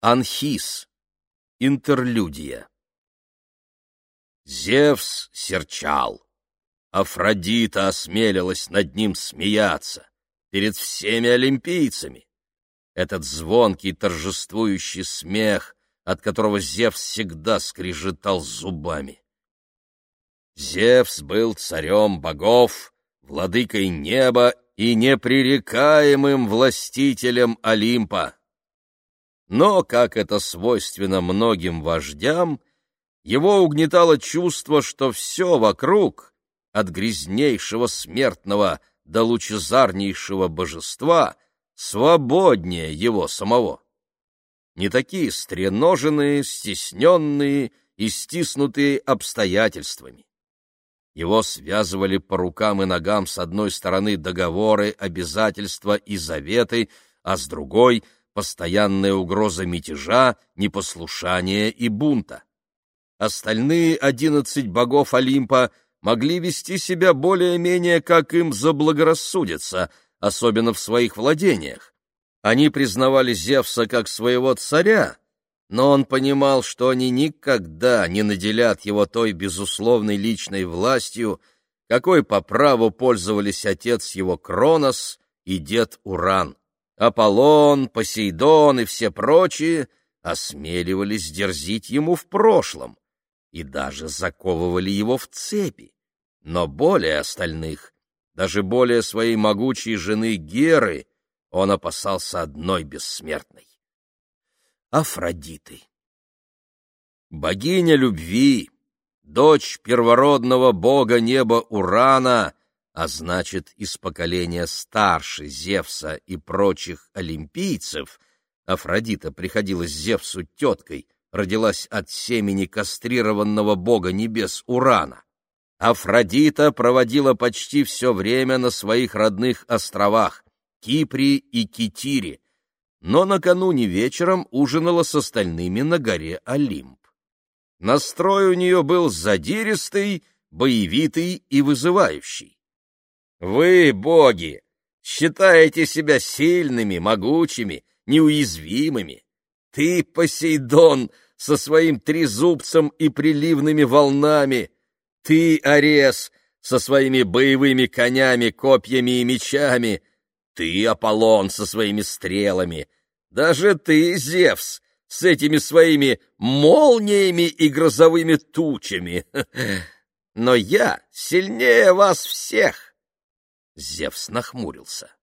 Анхис. Интерлюдия. Зевс серчал. Афродита осмелилась над ним смеяться перед всеми олимпийцами. Этот звонкий торжествующий смех, от которого Зевс всегда скрежетал зубами. Зевс был царем богов, владыкой неба и непререкаемым властителем Олимпа. Но, как это свойственно многим вождям, его угнетало чувство, что все вокруг, от грязнейшего смертного до лучезарнейшего божества, свободнее его самого. Не такие стреноженные, стесненные и стиснутые обстоятельствами. Его связывали по рукам и ногам с одной стороны договоры, обязательства и заветы, а с другой — постоянная угроза мятежа, непослушания и бунта. Остальные одиннадцать богов Олимпа могли вести себя более-менее, как им заблагорассудится, особенно в своих владениях. Они признавали Зевса как своего царя, но он понимал, что они никогда не наделят его той безусловной личной властью, какой по праву пользовались отец его Кронос и дед Уран. Аполлон, Посейдон и все прочие осмеливались дерзить ему в прошлом и даже заковывали его в цепи. Но более остальных, даже более своей могучей жены Геры, он опасался одной бессмертной — Афродиты. Богиня любви, дочь первородного бога неба Урана, а значит, из поколения старше Зевса и прочих олимпийцев, Афродита приходилась Зевсу теткой — родилась от семени кастрированного бога небес Урана. Афродита проводила почти все время на своих родных островах — Кипре и Китире, но накануне вечером ужинала с остальными на горе Олимп. Настрой у нее был задиристый, боевитый и вызывающий. «Вы, боги, считаете себя сильными, могучими, неуязвимыми. Ты, Посейдон, со своим трезубцем и приливными волнами. Ты, Арес, со своими боевыми конями, копьями и мечами. Ты, Аполлон, со своими стрелами. Даже ты, Зевс, с этими своими молниями и грозовыми тучами. Но я сильнее вас всех. Зевс нахмурился.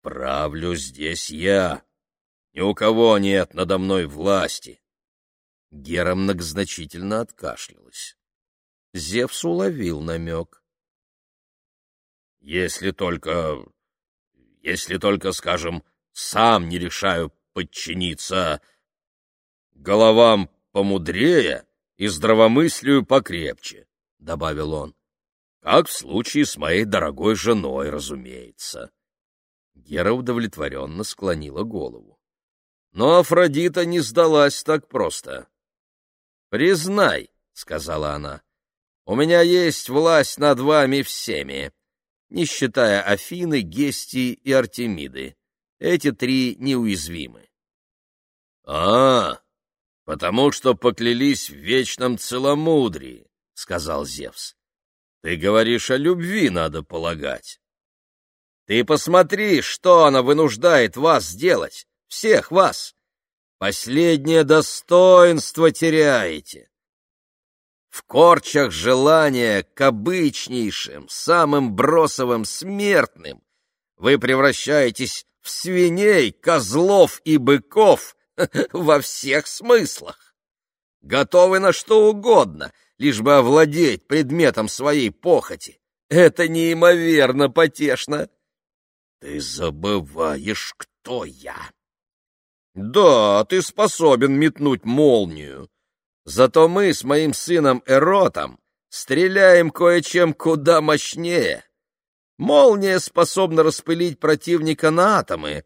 Правлю здесь я, ни у кого нет надо мной власти. Гера многозначительно откашлялась. Зевс уловил намек. Если только... если только, скажем, сам не решаю подчиниться головам помудрее и здравомыслию покрепче, — добавил он. Как в случае с моей дорогой женой, разумеется. Гера удовлетворенно склонила голову. Но Афродита не сдалась так просто. «Признай», — сказала она, — «у меня есть власть над вами всеми, не считая Афины, Гестии и Артемиды. Эти три неуязвимы». «А, потому что поклялись в вечном целомудрии», — сказал Зевс. «Ты говоришь о любви, надо полагать». «Ты посмотри, что она вынуждает вас сделать всех вас. Последнее достоинство теряете. В корчах желания к обычнейшим, самым бросовым смертным вы превращаетесь в свиней, козлов и быков во всех смыслах. Готовы на что угодно, лишь бы овладеть предметом своей похоти. Это неимоверно потешно. Ты забываешь, кто я. Да, ты способен метнуть молнию. Зато мы с моим сыном Эротом стреляем кое-чем куда мощнее. Молния способна распылить противника на атомы,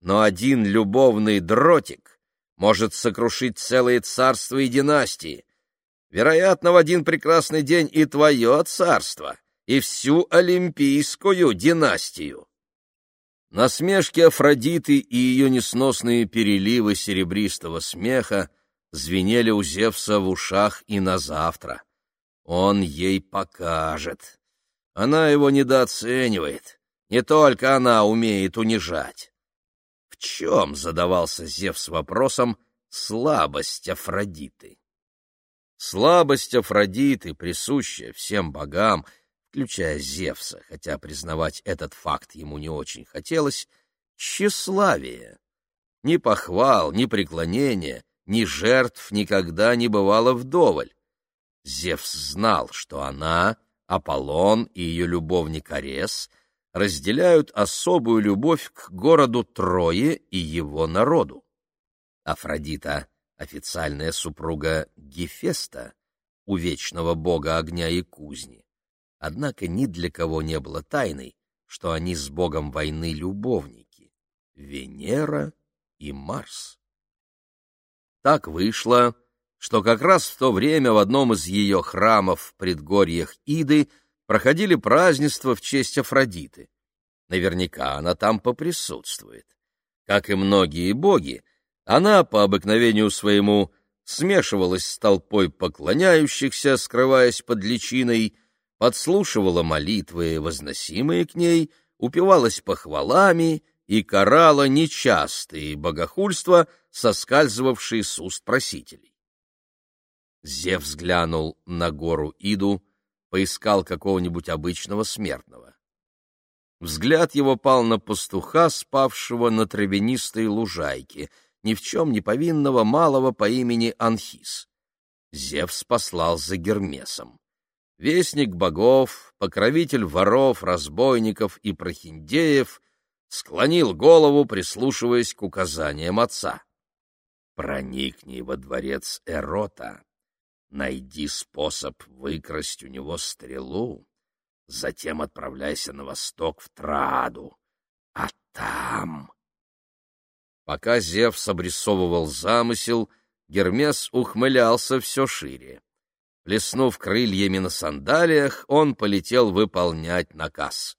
но один любовный дротик может сокрушить целые царства и династии. Вероятно, в один прекрасный день и твое царство, и всю олимпийскую династию. Насмешки Афродиты и ее несносные переливы серебристого смеха звенели у Зевса в ушах и на завтра. Он ей покажет. Она его недооценивает. Не только она умеет унижать. В чем, задавался Зевс вопросом, слабость Афродиты? Слабость Афродиты, присущая всем богам, включая Зевса, хотя признавать этот факт ему не очень хотелось, тщеславие. Ни похвал, ни преклонения, ни жертв никогда не бывало вдоволь. Зевс знал, что она, Аполлон и ее любовник Арес разделяют особую любовь к городу Трое и его народу. Афродита — официальная супруга Гефеста, у вечного бога огня и кузни. Однако ни для кого не было тайной, что они с богом войны любовники — Венера и Марс. Так вышло, что как раз в то время в одном из ее храмов в предгорьях Иды проходили празднества в честь Афродиты. Наверняка она там поприсутствует. Как и многие боги, она по обыкновению своему смешивалась с толпой поклоняющихся, скрываясь под личиной, подслушивала молитвы, возносимые к ней, упивалась похвалами и карала нечастые богохульства, соскальзывавшие с уст просителей. Зев взглянул на гору Иду, поискал какого-нибудь обычного смертного. Взгляд его пал на пастуха, спавшего на травянистой лужайке, ни в чем не повинного малого по имени Анхис. Зевс послал за Гермесом. Вестник богов, покровитель воров, разбойников и прохиндеев, склонил голову, прислушиваясь к указаниям отца. «Проникни во дворец Эрота, найди способ выкрасть у него стрелу, затем отправляйся на восток в Траду, а там...» Пока Зевс обрисовывал замысел, Гермес ухмылялся все шире. Плеснув крыльями на сандалиях, он полетел выполнять наказ.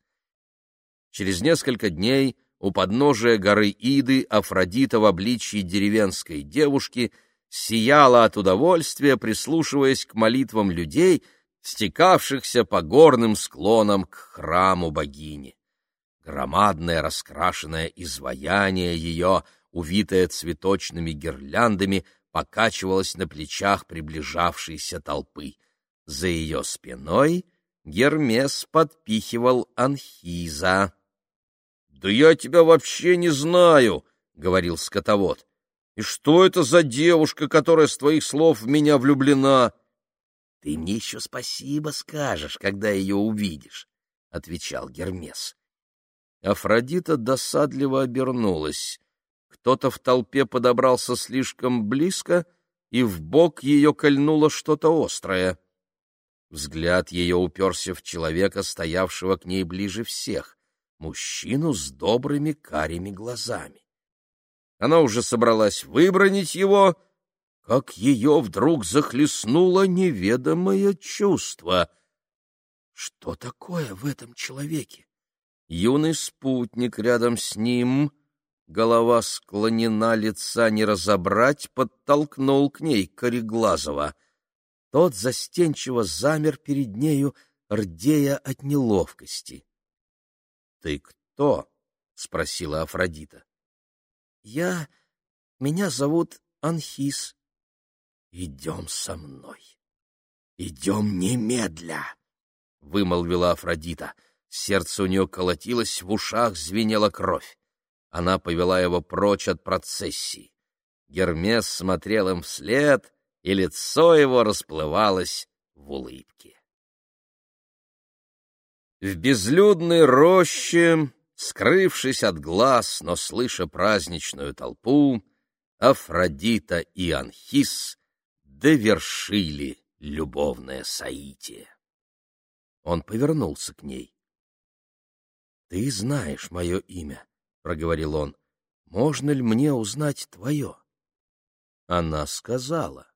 Через несколько дней у подножия горы Иды Афродита в обличье деревенской девушки сияла от удовольствия, прислушиваясь к молитвам людей, стекавшихся по горным склонам к храму богини. Громадное раскрашенное изваяние ее, увитое цветочными гирляндами, покачивалась на плечах приближавшейся толпы. За ее спиной Гермес подпихивал Анхиза. — Да я тебя вообще не знаю, — говорил скотовод. — И что это за девушка, которая с твоих слов в меня влюблена? — Ты мне еще спасибо скажешь, когда ее увидишь, — отвечал Гермес. Афродита досадливо обернулась. Кто-то в толпе подобрался слишком близко, и в бок ее кольнуло что-то острое. Взгляд ее уперся в человека, стоявшего к ней ближе всех, мужчину с добрыми карими глазами. Она уже собралась выбронить его, как ее вдруг захлестнуло неведомое чувство. Что такое в этом человеке? Юный спутник рядом с ним голова склонена, лица не разобрать, подтолкнул к ней Кореглазова. Тот застенчиво замер перед нею, рдея от неловкости. — Ты кто? — спросила Афродита. — Я... Меня зовут Анхис. — Идем со мной. Идем немедля, — вымолвила Афродита. Сердце у нее колотилось, в ушах звенела кровь. Она повела его прочь от процессии. Гермес смотрел им вслед, и лицо его расплывалось в улыбке. В безлюдной роще, скрывшись от глаз, но слыша праздничную толпу, Афродита и Анхис довершили любовное соитие. Он повернулся к ней. — Ты знаешь мое имя, — проговорил он, — можно ли мне узнать твое? Она сказала.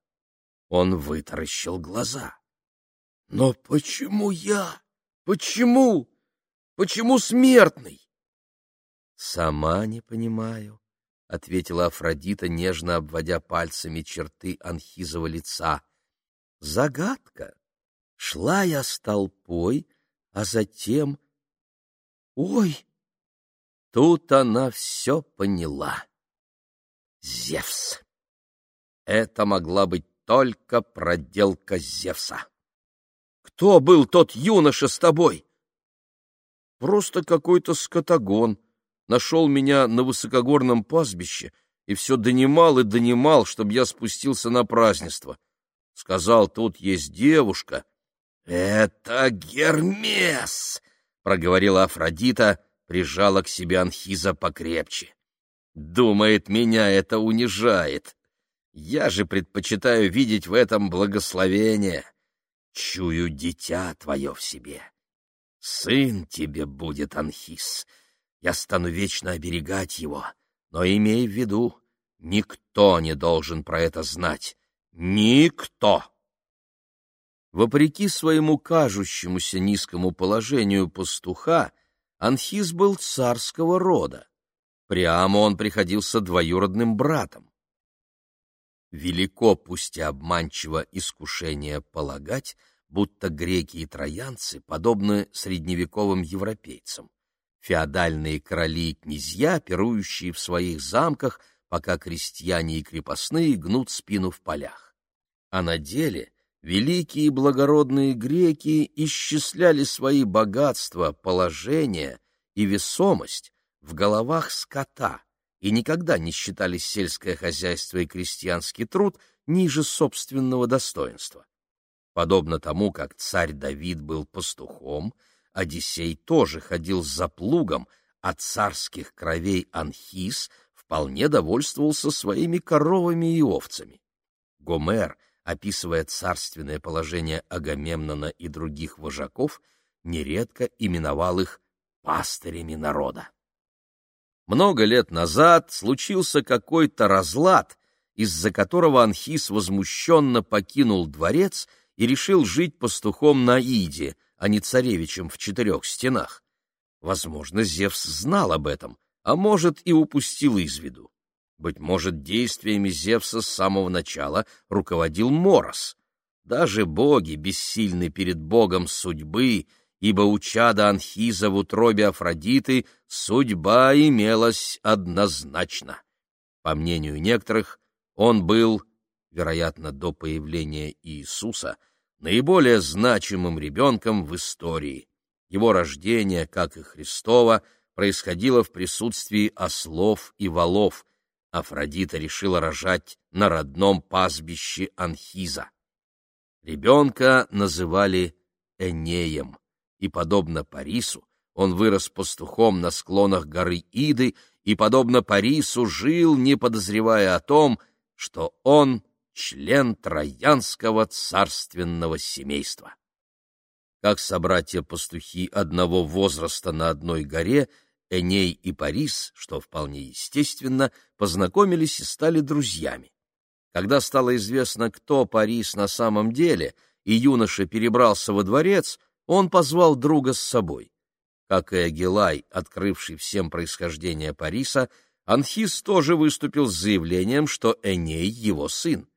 Он вытаращил глаза. — Но почему я? Почему? Почему смертный? Сама не понимаю, — ответила Афродита, нежно обводя пальцами черты Анхизова лица. Загадка. Шла я с толпой, а затем... Ой! Тут она все поняла. Зевс. Это могла быть только проделка Зевса. Кто был тот юноша с тобой? Просто какой-то скотогон. Нашел меня на высокогорном пастбище и все донимал и донимал, чтобы я спустился на празднество. Сказал, тут есть девушка. — Это Гермес! — проговорила Афродита, прижала к себе Анхиза покрепче. Думает, меня это унижает. Я же предпочитаю видеть в этом благословение. Чую дитя твое в себе. Сын тебе будет, Анхис. Я стану вечно оберегать его. Но имей в виду, никто не должен про это знать. Никто! Вопреки своему кажущемуся низкому положению пастуха, Анхис был царского рода. Прямо он приходился двоюродным братом. Велико, пусть и обманчиво, искушение полагать, будто греки и троянцы подобны средневековым европейцам. Феодальные короли и князья, пирующие в своих замках, пока крестьяне и крепостные гнут спину в полях. А на деле великие благородные греки исчисляли свои богатства, положение и весомость в головах скота, и никогда не считали сельское хозяйство и крестьянский труд ниже собственного достоинства. Подобно тому, как царь Давид был пастухом, Одиссей тоже ходил за плугом, а царских кровей Анхис вполне довольствовался своими коровами и овцами. Гомер, описывая царственное положение Агамемнона и других вожаков, нередко именовал их пастырями народа. Много лет назад случился какой-то разлад, из-за которого Анхис возмущенно покинул дворец и решил жить пастухом на Иде, а не царевичем в четырех стенах. Возможно, Зевс знал об этом, а может и упустил из виду. Быть может, действиями Зевса с самого начала руководил Морос. Даже боги, бессильны перед богом судьбы, ибо у чада Анхиза в утробе Афродиты судьба имелась однозначно. По мнению некоторых, он был, вероятно, до появления Иисуса, наиболее значимым ребенком в истории. Его рождение, как и Христова, происходило в присутствии ослов и валов. Афродита решила рожать на родном пастбище Анхиза. Ребенка называли Энеем и, подобно Парису, он вырос пастухом на склонах горы Иды и, подобно Парису, жил, не подозревая о том, что он член троянского царственного семейства. Как собратья-пастухи одного возраста на одной горе, Эней и Парис, что вполне естественно, познакомились и стали друзьями. Когда стало известно, кто Парис на самом деле, и юноша перебрался во дворец, он позвал друга с собой. Как и Агилай, открывший всем происхождение Париса, Анхис тоже выступил с заявлением, что Эней — его сын.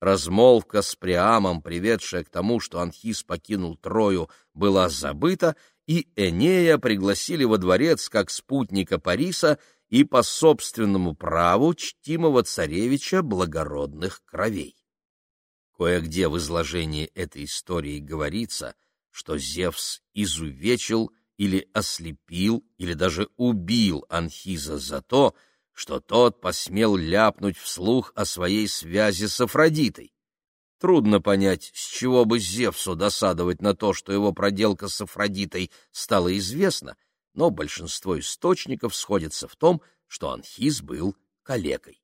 Размолвка с Приамом, приведшая к тому, что Анхис покинул Трою, была забыта, и Энея пригласили во дворец как спутника Париса и по собственному праву чтимого царевича благородных кровей. Кое-где в изложении этой истории говорится — что Зевс изувечил или ослепил, или даже убил Анхиза за то, что тот посмел ляпнуть вслух о своей связи с Афродитой. Трудно понять, с чего бы Зевсу досадовать на то, что его проделка с Афродитой стала известна, но большинство источников сходятся в том, что Анхиз был калекой.